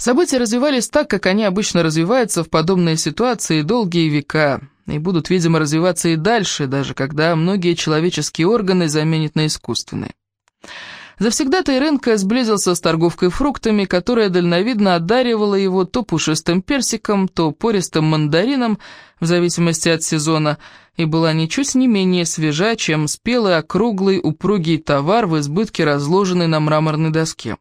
События развивались так, как они обычно развиваются в подобные ситуации долгие века, и будут, видимо, развиваться и дальше, даже когда многие человеческие органы заменят на искусственные. Завсегда-то рынка сблизился с торговкой фруктами, которая дальновидно одаривала его то пушистым персиком, то пористым мандарином, в зависимости от сезона, и была ничуть не менее свежа, чем спелый, округлый, упругий товар в избытке, разложенный на мраморной доске.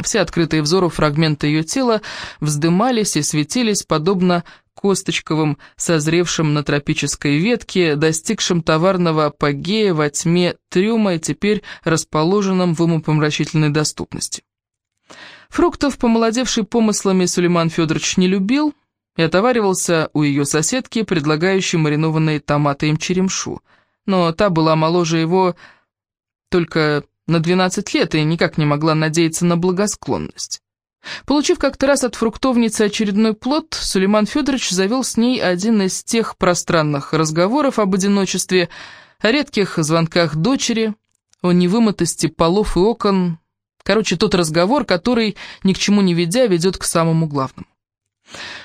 Все открытые взору фрагменты ее тела вздымались и светились, подобно косточковым, созревшим на тропической ветке, достигшим товарного апогея во тьме трюма и теперь расположенном в умопомрачительной доступности. Фруктов, помолодевший помыслами, Сулейман Федорович не любил и отоваривался у ее соседки, предлагающей маринованные томаты им черемшу. Но та была моложе его только на 12 лет и никак не могла надеяться на благосклонность. Получив как-то раз от фруктовницы очередной плод, Сулейман Федорович завел с ней один из тех пространных разговоров об одиночестве, о редких звонках дочери, о невымытости полов и окон. Короче, тот разговор, который, ни к чему не ведя, ведет к самому главному.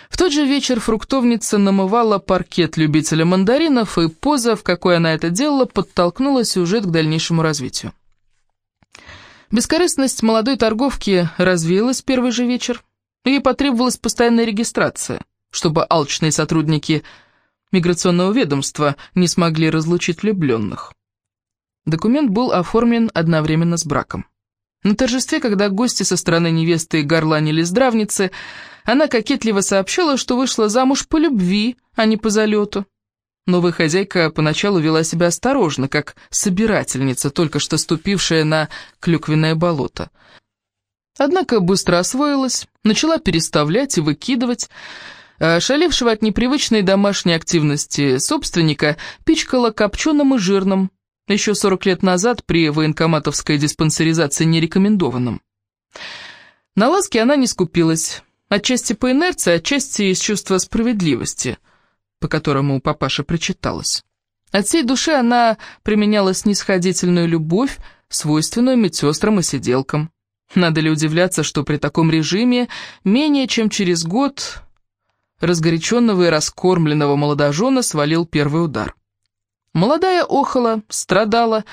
В тот же вечер фруктовница намывала паркет любителя мандаринов, и поза, в какой она это делала, подтолкнула сюжет к дальнейшему развитию. Бескорыстность молодой торговки развеялась в первый же вечер. Ей потребовалась постоянная регистрация, чтобы алчные сотрудники миграционного ведомства не смогли разлучить влюбленных. Документ был оформлен одновременно с браком. На торжестве, когда гости со стороны невесты горланили здравницы, она кокетливо сообщила, что вышла замуж по любви, а не по залету. Новая хозяйка поначалу вела себя осторожно, как собирательница, только что ступившая на клюквенное болото. Однако быстро освоилась, начала переставлять и выкидывать, а от непривычной домашней активности собственника пичкала копченым и жирным, еще 40 лет назад при военкоматовской диспансеризации нерекомендованным. На ласки она не скупилась, отчасти по инерции, отчасти из чувства справедливости – по которому папаша прочиталась. От всей души она применяла снисходительную любовь, свойственную медсестрам и сиделкам. Надо ли удивляться, что при таком режиме менее чем через год разгоряченного и раскормленного молодожена свалил первый удар. Молодая охала, страдала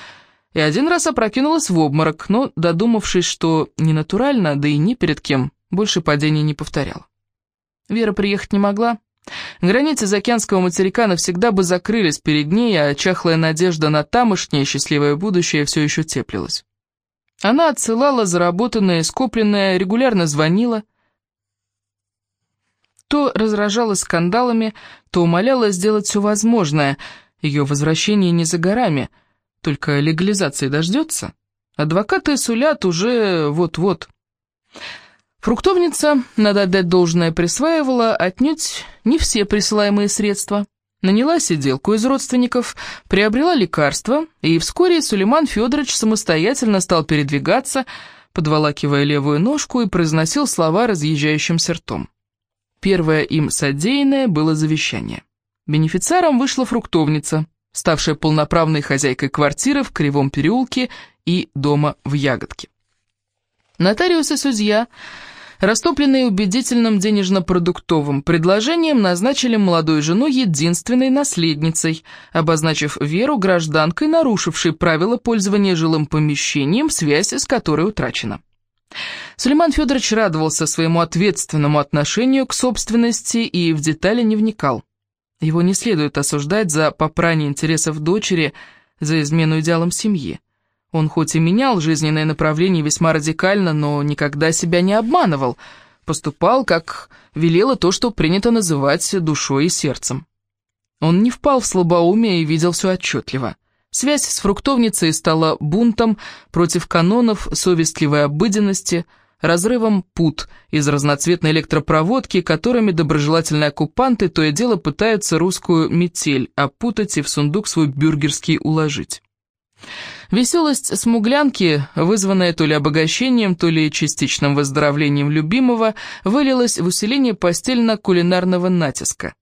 и один раз опрокинулась в обморок, но, додумавшись, что не натурально, да и ни перед кем, больше падений не повторяла. Вера приехать не могла, Границы заокеанского материка навсегда бы закрылись перед ней, а чахлая надежда на тамошнее счастливое будущее все еще теплилась. Она отсылала заработанное, скопленное, регулярно звонила. То разражалась скандалами, то умоляла сделать все возможное. Ее возвращение не за горами, только легализации дождется. Адвокаты сулят уже вот-вот. Фруктовница, надо отдать должное, присваивала отнюдь не все присылаемые средства. Наняла сиделку из родственников, приобрела лекарства, и вскоре Сулейман Федорович самостоятельно стал передвигаться, подволакивая левую ножку и произносил слова разъезжающим ртом. Первое им содеянное было завещание. Бенефициаром вышла фруктовница, ставшая полноправной хозяйкой квартиры в Кривом переулке и дома в Ягодке. Нотариус и судья Растопленные убедительным денежно-продуктовым предложением назначили молодую жену единственной наследницей, обозначив Веру гражданкой, нарушившей правила пользования жилым помещением, связь с которой утрачена. Сулейман Федорович радовался своему ответственному отношению к собственности и в детали не вникал. Его не следует осуждать за попрание интересов дочери, за измену идеалам семьи. Он хоть и менял жизненное направление весьма радикально, но никогда себя не обманывал, поступал, как велело то, что принято называть душой и сердцем. Он не впал в слабоумие и видел все отчетливо. Связь с фруктовницей стала бунтом против канонов совестливой обыденности, разрывом пут из разноцветной электропроводки, которыми доброжелательные оккупанты то и дело пытаются русскую метель опутать и в сундук свой бюргерский уложить. Веселость смуглянки, вызванная то ли обогащением, то ли частичным выздоровлением любимого, вылилась в усиление постельно-кулинарного натиска.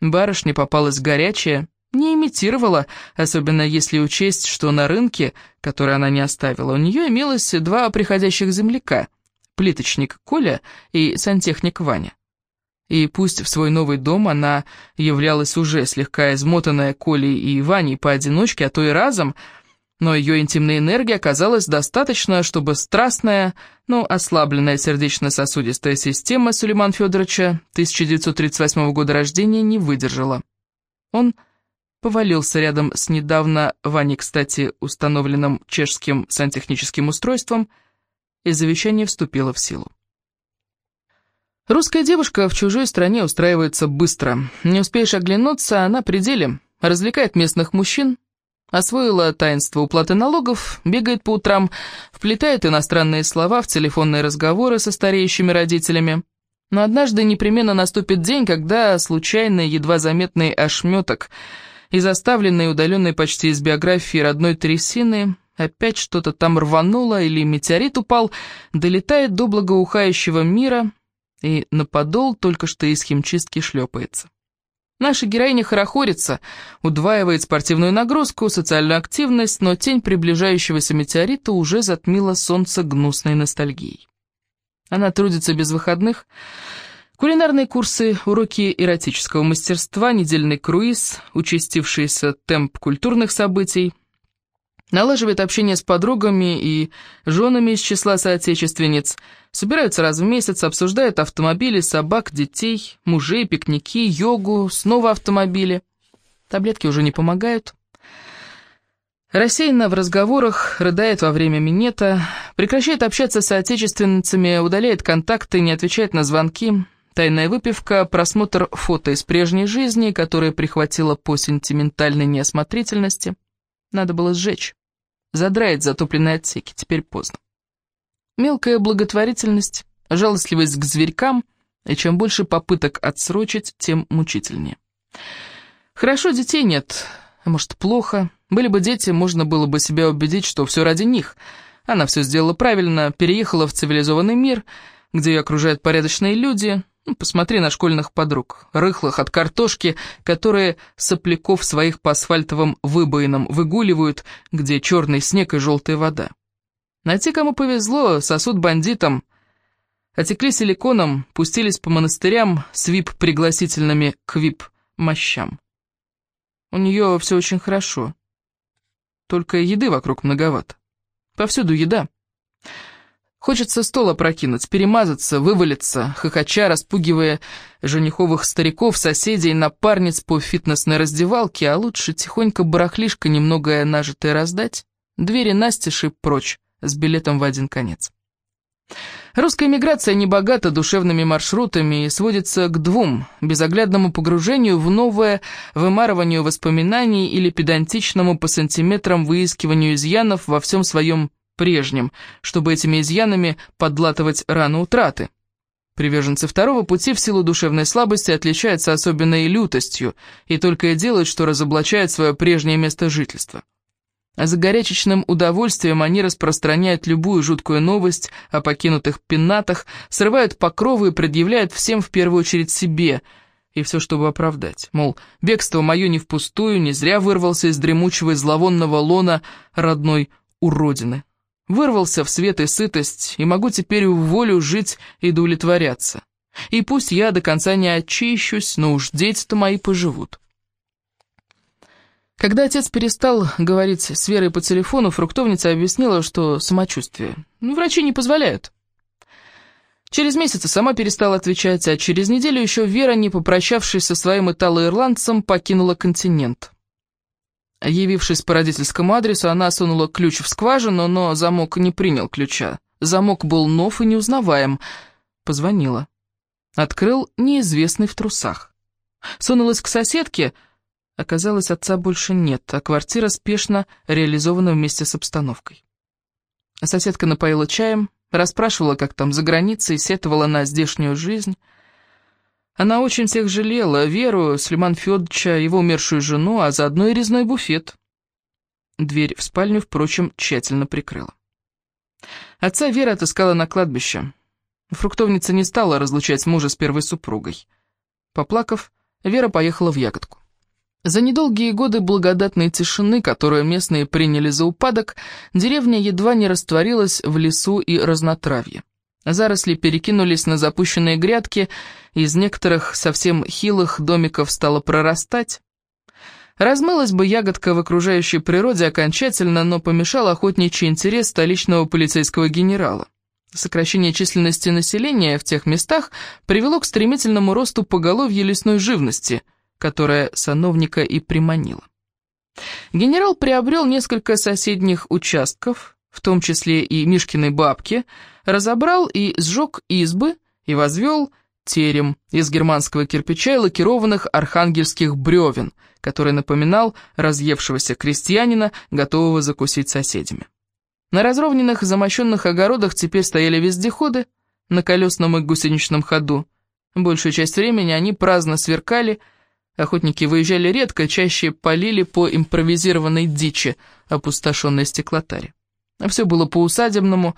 Барышня попалась горячая, не имитировала, особенно если учесть, что на рынке, который она не оставила, у нее имелось два приходящих земляка, плиточник Коля и сантехник Ваня. И пусть в свой новый дом она являлась уже слегка измотанная Колей и Ваней поодиночке, а то и разом, но ее интимной энергии оказалось достаточно, чтобы страстная, но ослабленная сердечно-сосудистая система Сулейман Федоровича 1938 года рождения не выдержала. Он повалился рядом с недавно Ваней, кстати, установленным чешским сантехническим устройством, и завещание вступило в силу. Русская девушка в чужой стране устраивается быстро. Не успеешь оглянуться, она при деле. Развлекает местных мужчин, освоила таинство уплаты налогов, бегает по утрам, вплетает иностранные слова в телефонные разговоры со стареющими родителями. Но однажды непременно наступит день, когда случайный, едва заметный ошметок из оставленной удаленной почти из биографии родной трясины опять что-то там рвануло или метеорит упал, долетает до благоухающего мира — и на подол только что из химчистки шлепается. Наша героиня хорохорится, удваивает спортивную нагрузку, социальную активность, но тень приближающегося метеорита уже затмила солнце гнусной ностальгией. Она трудится без выходных, Кулинарные курсы, уроки эротического мастерства, недельный круиз, участившийся темп культурных событий, налаживает общение с подругами и женами из числа соотечественниц, собираются раз в месяц, обсуждают автомобили, собак, детей, мужей, пикники, йогу, снова автомобили. Таблетки уже не помогают. Рассеянно в разговорах, рыдает во время минета, прекращает общаться с соотечественницами, удаляет контакты, не отвечает на звонки. Тайная выпивка, просмотр фото из прежней жизни, которая прихватила по сентиментальной неосмотрительности. Надо было сжечь задраить затопленные отсеки, теперь поздно. Мелкая благотворительность, жалостливость к зверькам, и чем больше попыток отсрочить, тем мучительнее. Хорошо, детей нет, а может, плохо. Были бы дети, можно было бы себя убедить, что все ради них. Она все сделала правильно, переехала в цивилизованный мир, где ее окружают порядочные люди, посмотри на школьных подруг, рыхлых от картошки, которые сопляков своих по асфальтовым выбоинам выгуливают, где черный снег и желтая вода. Найти, кому повезло, сосуд бандитам. Отекли силиконом, пустились по монастырям с вип-пригласительными к вип-мощам. У нее все очень хорошо. Только еды вокруг многовато. Повсюду еда. Хочется стол опрокинуть, перемазаться, вывалиться, хохоча, распугивая жениховых стариков, соседей, напарниц по фитнесной раздевалке, а лучше тихонько барахлишко немного нажитое раздать, двери настежь прочь, с билетом в один конец. Русская миграция не богата душевными маршрутами и сводится к двум – безоглядному погружению в новое, вымарыванию воспоминаний или педантичному по сантиметрам выискиванию изъянов во всем своем прежним, чтобы этими изъянами подлатывать рану утраты. Приверженцы второго пути в силу душевной слабости отличаются особенной лютостью и только и делают, что разоблачают свое прежнее место жительства. А за горячечным удовольствием они распространяют любую жуткую новость о покинутых пенатах, срывают покровы и предъявляют всем в первую очередь себе, и все, чтобы оправдать. Мол, бегство мое не впустую, не зря вырвался из дремучего и зловонного лона родной уродины. Вырвался в свет и сытость, и могу теперь в волю жить и удовлетворяться. И пусть я до конца не очищусь, но уж дети-то мои поживут. Когда отец перестал говорить с Верой по телефону, фруктовница объяснила, что самочувствие. Ну, врачи не позволяют. Через месяц сама перестала отвечать, а через неделю еще Вера, не попрощавшись со своим итало-ирландцем, покинула континент. Явившись по родительскому адресу, она сунула ключ в скважину, но замок не принял ключа. Замок был нов и неузнаваем. Позвонила. Открыл неизвестный в трусах. Сунулась к соседке. Оказалось, отца больше нет, а квартира спешно реализована вместе с обстановкой. Соседка напоила чаем, расспрашивала, как там за границей, сетовала на здешнюю жизнь. Она очень всех жалела, Веру, Слиман Федоровича, его умершую жену, а заодно и резной буфет. Дверь в спальню, впрочем, тщательно прикрыла. Отца Вера отыскала на кладбище. Фруктовница не стала разлучать мужа с первой супругой. Поплакав, Вера поехала в ягодку. За недолгие годы благодатной тишины, которую местные приняли за упадок, деревня едва не растворилась в лесу и разнотравье. Заросли перекинулись на запущенные грядки, из некоторых совсем хилых домиков стало прорастать. Размылась бы ягодка в окружающей природе окончательно, но помешал охотничий интерес столичного полицейского генерала. Сокращение численности населения в тех местах привело к стремительному росту поголовья лесной живности, которая сановника и приманила. Генерал приобрел несколько соседних участков, в том числе и Мишкиной бабки, разобрал и сжег избы и возвел терем из германского кирпича и лакированных архангельских бревен, который напоминал разъевшегося крестьянина, готового закусить соседями. На разровненных замощенных огородах теперь стояли вездеходы на колесном и гусеничном ходу. Большую часть времени они праздно сверкали, охотники выезжали редко, чаще полили по импровизированной дичи, опустошенной стеклотаре. Все было по-усадебному,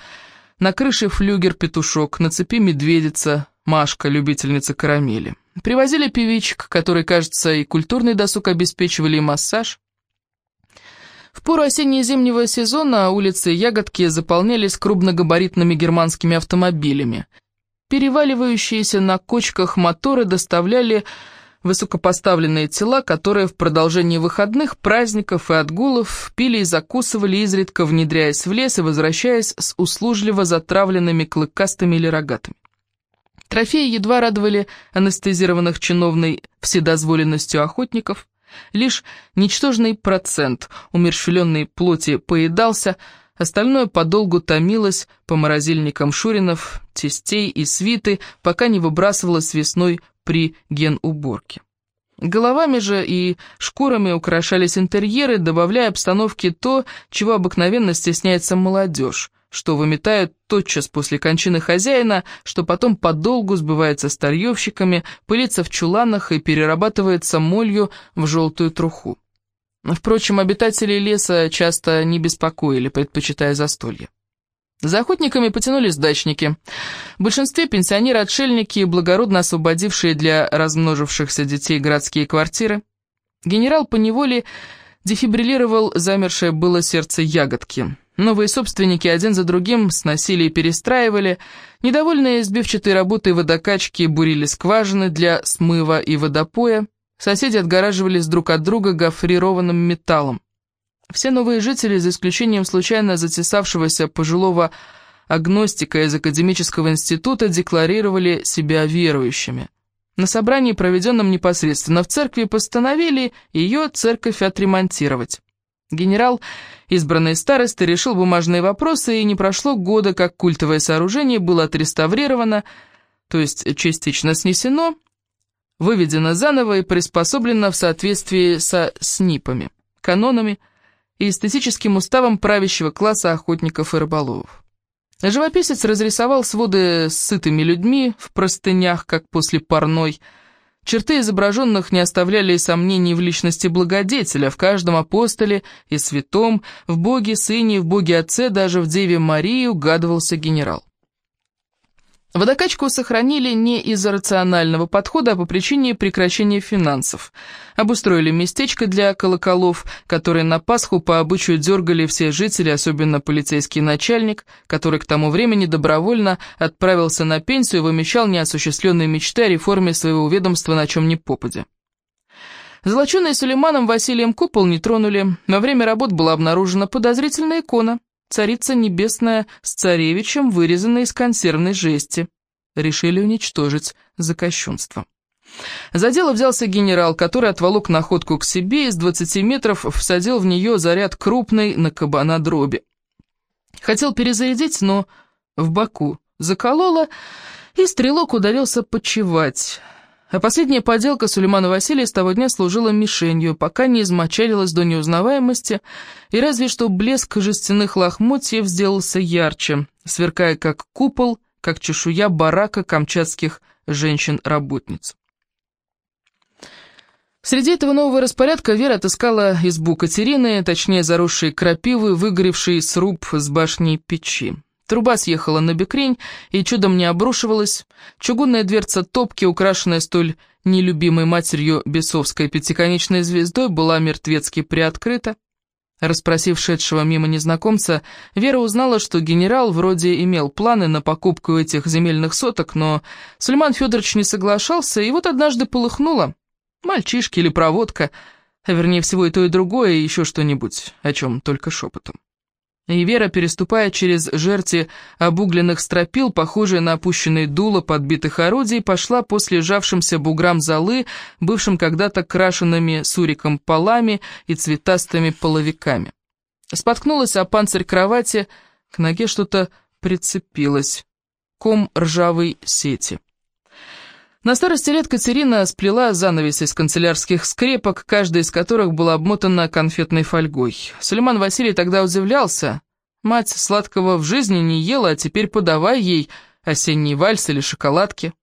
на крыше флюгер-петушок, на цепи медведица, Машка, любительница карамели. Привозили певичек, которые, кажется, и культурный досуг обеспечивали, и массаж. В пору осенне-зимнего сезона улицы Ягодки заполнялись крупногабаритными германскими автомобилями. Переваливающиеся на кочках моторы доставляли высокопоставленные тела, которые в продолжении выходных, праздников и отгулов пили и закусывали, изредка внедряясь в лес и возвращаясь с услужливо затравленными клыкастыми или рогатыми. Трофеи едва радовали анестезированных чиновной вседозволенностью охотников. Лишь ничтожный процент умерщвленной плоти поедался, остальное подолгу томилось по морозильникам шуринов, тестей и свиты, пока не выбрасывалось весной при генуборке. Головами же и шкурами украшались интерьеры, добавляя обстановке то, чего обыкновенно стесняется молодежь, что выметают тотчас после кончины хозяина, что потом подолгу сбывается старьевщиками, пылится в чуланах и перерабатывается молью в желтую труху. Впрочем, обитатели леса часто не беспокоили, предпочитая застолье. За охотниками потянулись дачники. В большинстве пенсионеры-отшельники, благородно освободившие для размножившихся детей городские квартиры. Генерал поневоле дефибриллировал замершее было сердце ягодки. Новые собственники один за другим сносили и перестраивали, недовольные избивчатой работой водокачки бурили скважины для смыва и водопоя, соседи отгораживались друг от друга гофрированным металлом. Все новые жители, за исключением случайно затесавшегося пожилого агностика из академического института, декларировали себя верующими. На собрании, проведенном непосредственно в церкви, постановили ее церковь отремонтировать. Генерал, избранный старостой, решил бумажные вопросы, и не прошло года, как культовое сооружение было отреставрировано, то есть частично снесено, выведено заново и приспособлено в соответствии со СНИПами, канонами и эстетическим уставом правящего класса охотников и рыболовов. Живописец разрисовал своды с сытыми людьми в простынях, как после парной, Черты изображенных не оставляли сомнений в личности благодетеля, в каждом апостоле и святом, в Боге Сыне, в Боге Отце, даже в Деве Марии угадывался генерал. Водокачку сохранили не из-за рационального подхода, а по причине прекращения финансов. Обустроили местечко для колоколов, которые на Пасху по обычаю дергали все жители, особенно полицейский начальник, который к тому времени добровольно отправился на пенсию и вымещал неосуществленные мечты о реформе своего ведомства на чем ни попадя. Золоченый Сулейманом Василием купол не тронули. Во время работ была обнаружена подозрительная икона. Царица Небесная с царевичем, вырезанная из консервной жести. Решили уничтожить за кощунство. За дело взялся генерал, который отволок находку к себе и с 20 метров всадил в нее заряд крупной на кабана дроби. Хотел перезарядить, но в боку закололо, и стрелок ударился почевать. А последняя поделка Сулеймана Василия с того дня служила мишенью, пока не измочалилась до неузнаваемости, и разве что блеск жестяных лохмотьев сделался ярче, сверкая как купол, как чешуя барака камчатских женщин-работниц. Среди этого нового распорядка Вера отыскала избу Катерины, точнее заросшей крапивы, выгоревший сруб с башней печи. Труба съехала на бекрень и чудом не обрушивалась. Чугунная дверца топки, украшенная столь нелюбимой матерью бесовской пятиконечной звездой, была мертвецки приоткрыта. Расспросив шедшего мимо незнакомца, Вера узнала, что генерал вроде имел планы на покупку этих земельных соток, но Сульман Федорович не соглашался, и вот однажды полыхнуло. Мальчишки или проводка, а вернее всего и то, и другое, и еще что-нибудь, о чем только шепотом. И Вера, переступая через жерти обугленных стропил, похожие на опущенные дула подбитых орудий, пошла по слежавшимся буграм золы, бывшим когда-то крашенными суриком полами и цветастыми половиками. Споткнулась о панцирь кровати, к ноге что-то прицепилось. Ком ржавой сети. На старости лет Катерина сплела занавес из канцелярских скрепок, каждая из которых была обмотана конфетной фольгой. Сулейман Василий тогда удивлялся. Мать сладкого в жизни не ела, а теперь подавай ей осенний вальс или шоколадки.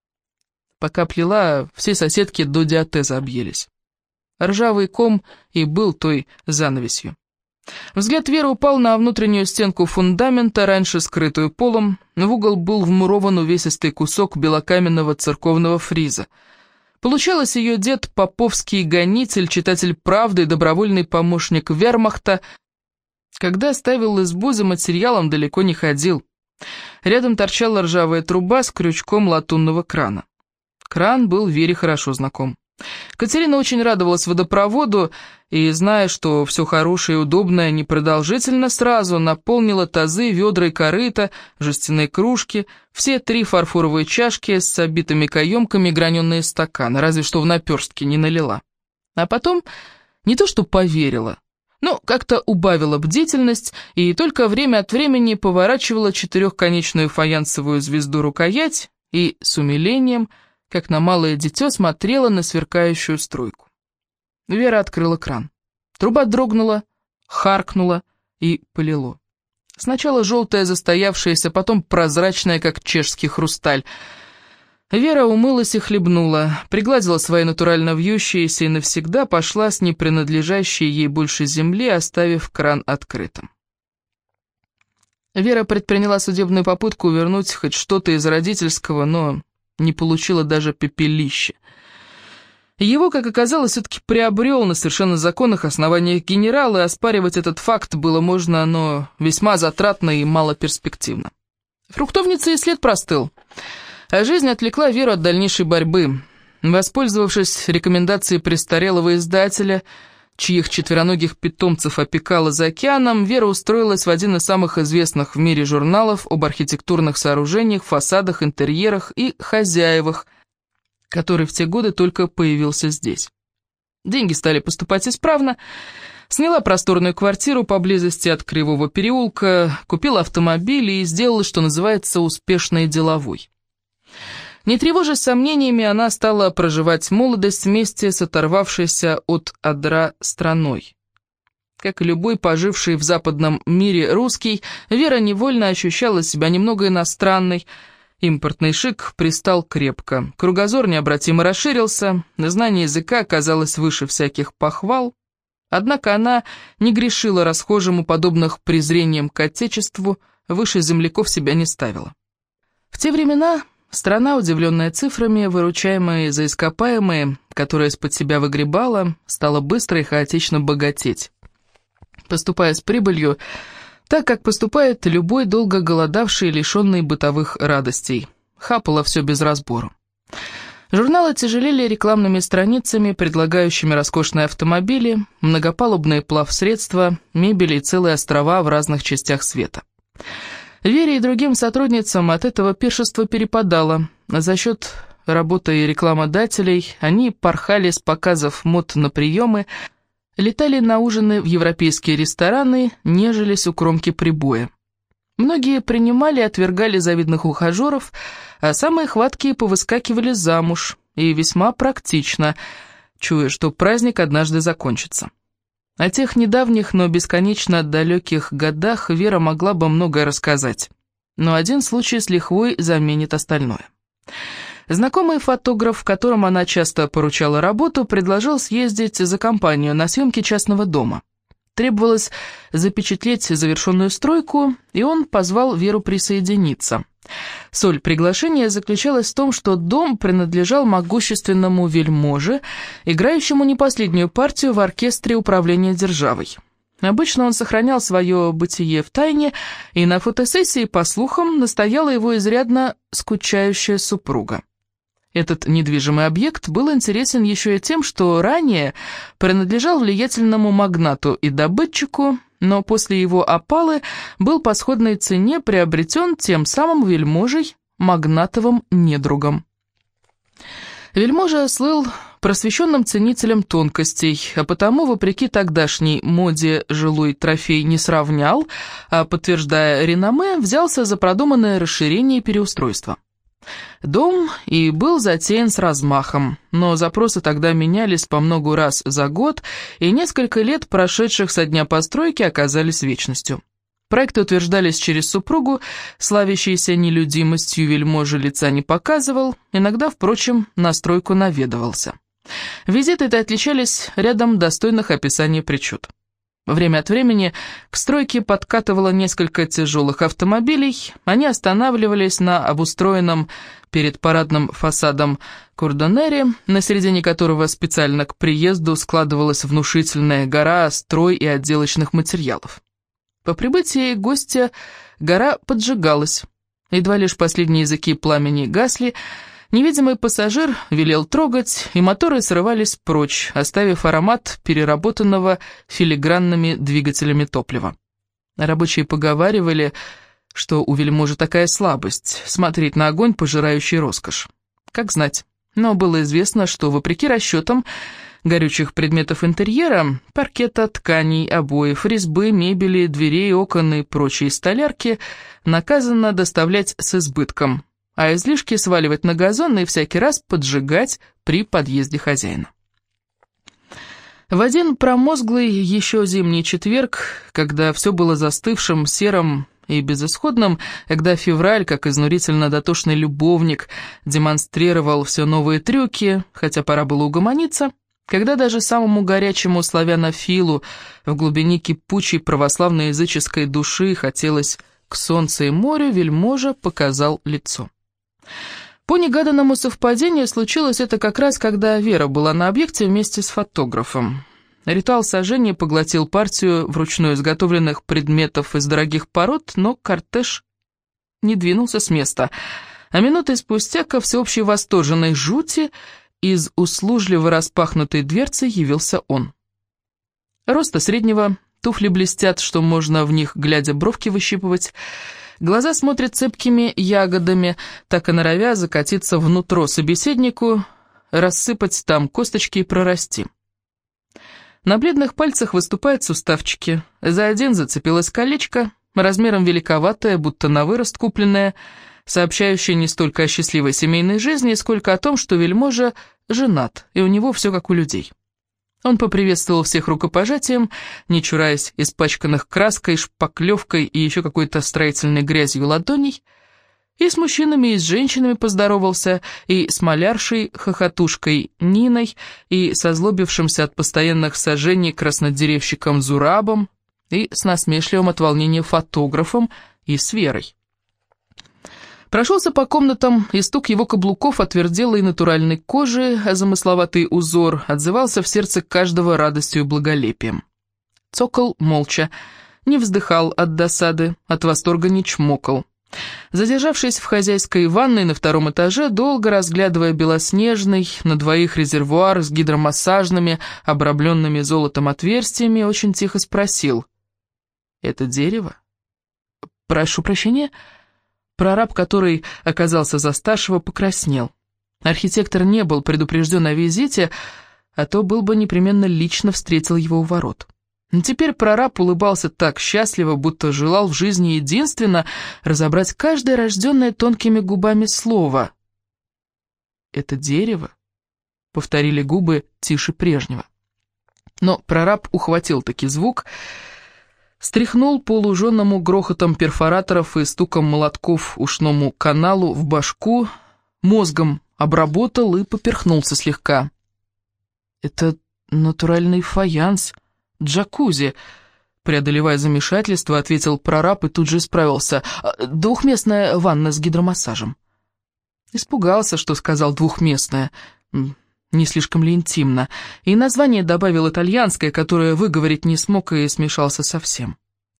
Пока плела, все соседки до диатеза объелись. Ржавый ком и был той занавесью. Взгляд Веры упал на внутреннюю стенку фундамента, раньше скрытую полом. В угол был вмурован увесистый кусок белокаменного церковного фриза. Получалось, ее дед, поповский гонитель, читатель правды и добровольный помощник вермахта, когда ставил избу, за материалом далеко не ходил. Рядом торчала ржавая труба с крючком латунного крана. Кран был Вере хорошо знаком. Катерина очень радовалась водопроводу и, зная, что все хорошее и удобное непродолжительно сразу, наполнила тазы, ведра и корыта, жестяные кружки, все три фарфоровые чашки с обитыми каемками граненые стаканы, разве что в наперстке не налила. А потом не то что поверила, но как-то убавила бдительность и только время от времени поворачивала четырехконечную фаянсовую звезду рукоять и с умилением – как на малое дитё смотрела на сверкающую струйку. Вера открыла кран. Труба дрогнула, харкнула и полило. Сначала желтая застоявшаяся, потом прозрачная, как чешский хрусталь. Вера умылась и хлебнула, пригладила свои натурально вьющиеся и навсегда пошла с непринадлежащей ей больше земли, оставив кран открытым. Вера предприняла судебную попытку вернуть хоть что-то из родительского, но не получила даже пепелище. Его, как оказалось, все-таки приобрел на совершенно законных основаниях генерал, и оспаривать этот факт было можно, но весьма затратно и малоперспективно. Фруктовница и след простыл, а жизнь отвлекла Веру от дальнейшей борьбы. Воспользовавшись рекомендацией престарелого издателя, чьих четвероногих питомцев опекала за океаном, Вера устроилась в один из самых известных в мире журналов об архитектурных сооружениях, фасадах, интерьерах и хозяевах, который в те годы только появился здесь. Деньги стали поступать исправно, сняла просторную квартиру поблизости от Кривого переулка, купила автомобиль и сделала, что называется, успешной деловой. Не тревожась сомнениями, она стала проживать молодость вместе с оторвавшейся от адра страной. Как и любой поживший в западном мире русский, Вера невольно ощущала себя немного иностранной. Импортный шик пристал крепко. Кругозор необратимо расширился, знание языка оказалось выше всяких похвал. Однако она не грешила расхожему подобных презрением к отечеству, выше земляков себя не ставила. В те времена Страна, удивленная цифрами, выручаемые за ископаемые, которые из-под себя выгребала, стала быстро и хаотично богатеть. Поступая с прибылью, так как поступает любой долго голодавший, лишенный бытовых радостей. Хапало все без разбору. Журналы тяжелели рекламными страницами, предлагающими роскошные автомобили, многопалубные плавсредства, мебель и целые острова в разных частях света. Вере и другим сотрудницам от этого пиршества перепадало. За счет работы рекламодателей они порхали с показов мод на приемы, летали на ужины в европейские рестораны, нежились у кромки прибоя. Многие принимали и отвергали завидных ухажеров, а самые хваткие повыскакивали замуж, и весьма практично, чуя, что праздник однажды закончится. О тех недавних, но бесконечно далеких годах Вера могла бы многое рассказать. Но один случай с лихвой заменит остальное. Знакомый фотограф, которому она часто поручала работу, предложил съездить за компанию на съемки частного дома. Требовалось запечатлеть завершенную стройку, и он позвал Веру присоединиться. Соль приглашения заключалась в том, что дом принадлежал могущественному вельможе, играющему не последнюю партию в оркестре управления державой. Обычно он сохранял свое бытие в тайне, и на фотосессии, по слухам, настояла его изрядно скучающая супруга. Этот недвижимый объект был интересен еще и тем, что ранее принадлежал влиятельному магнату и добытчику, но после его опалы был по сходной цене приобретен тем самым вельможей, магнатовым недругом. Вельможа слыл просвещенным ценителем тонкостей, а потому, вопреки тогдашней моде, жилой трофей не сравнял, а, подтверждая реноме, взялся за продуманное расширение и переустройство. Дом и был затеян с размахом, но запросы тогда менялись по многу раз за год, и несколько лет, прошедших со дня постройки, оказались вечностью. Проекты утверждались через супругу, славящийся нелюдимостью вельможи лица не показывал, иногда, впрочем, на стройку наведывался. Визиты-то отличались рядом достойных описаний причуд. Время от времени к стройке подкатывало несколько тяжелых автомобилей, они останавливались на обустроенном перед парадным фасадом кордонере, на середине которого специально к приезду складывалась внушительная гора строй и отделочных материалов. По прибытии гостя гора поджигалась, едва лишь последние языки пламени гасли, Невидимый пассажир велел трогать, и моторы срывались прочь, оставив аромат переработанного филигранными двигателями топлива. Рабочие поговаривали, что у вельможи такая слабость — смотреть на огонь, пожирающий роскошь. Как знать. Но было известно, что, вопреки расчетам горючих предметов интерьера, паркета, тканей, обоев, резьбы, мебели, дверей, окон и прочей столярки, наказано доставлять с избытком, а излишки сваливать на газон и всякий раз поджигать при подъезде хозяина. В один промозглый еще зимний четверг, когда все было застывшим, серым и безысходным, когда февраль, как изнурительно дотошный любовник, демонстрировал все новые трюки, хотя пора было угомониться, когда даже самому горячему славянофилу в глубине кипучей православно-языческой души хотелось к солнцу и морю, вельможа показал лицо. По негаданному совпадению случилось это как раз, когда Вера была на объекте вместе с фотографом. Ритуал сожжения поглотил партию вручную изготовленных предметов из дорогих пород, но кортеж не двинулся с места, а минутой спустя, ко всеобщей восторженной жути, из услужливо распахнутой дверцы явился он. Роста среднего, туфли блестят, что можно в них, глядя, бровки выщипывать, Глаза смотрят цепкими ягодами, так и норовя закатиться внутрь собеседнику, рассыпать там косточки и прорасти. На бледных пальцах выступают суставчики. За один зацепилось колечко, размером великоватое, будто на вырост купленное, сообщающее не столько о счастливой семейной жизни, сколько о том, что вельможа женат, и у него все как у людей. Он поприветствовал всех рукопожатием, не чураясь испачканных краской, шпаклевкой и еще какой-то строительной грязью ладоней, и с мужчинами, и с женщинами поздоровался, и с маляршей, хохотушкой Ниной, и со злобившимся от постоянных сожжений краснодеревщиком Зурабом, и с насмешливым от волнения фотографом, и с Верой. Прошелся по комнатам, и стук его каблуков отверделой натуральной кожи, а замысловатый узор отзывался в сердце каждого радостью и благолепием. Цокол молча, не вздыхал от досады, от восторга не чмокал. Задержавшись в хозяйской ванной на втором этаже, долго разглядывая белоснежный на двоих резервуар с гидромассажными, обрамленными золотом отверстиями, очень тихо спросил. «Это дерево?» «Прошу прощения?» Прораб, который оказался за старшего, покраснел. Архитектор не был предупрежден о визите, а то был бы непременно лично встретил его у ворот. Но теперь прораб улыбался так счастливо, будто желал в жизни единственно разобрать каждое рожденное тонкими губами слово. «Это дерево?» — повторили губы тише прежнего. Но прораб ухватил таки звук — стряхнул полуженному грохотом перфораторов и стуком молотков ушному каналу в башку, мозгом обработал и поперхнулся слегка. «Это натуральный фаянс, джакузи», преодолевая замешательство, ответил прораб и тут же справился. «Двухместная ванна с гидромассажем». Испугался, что сказал «двухместная». Не слишком ли интимно, и название добавил итальянское, которое выговорить не смог и смешался совсем.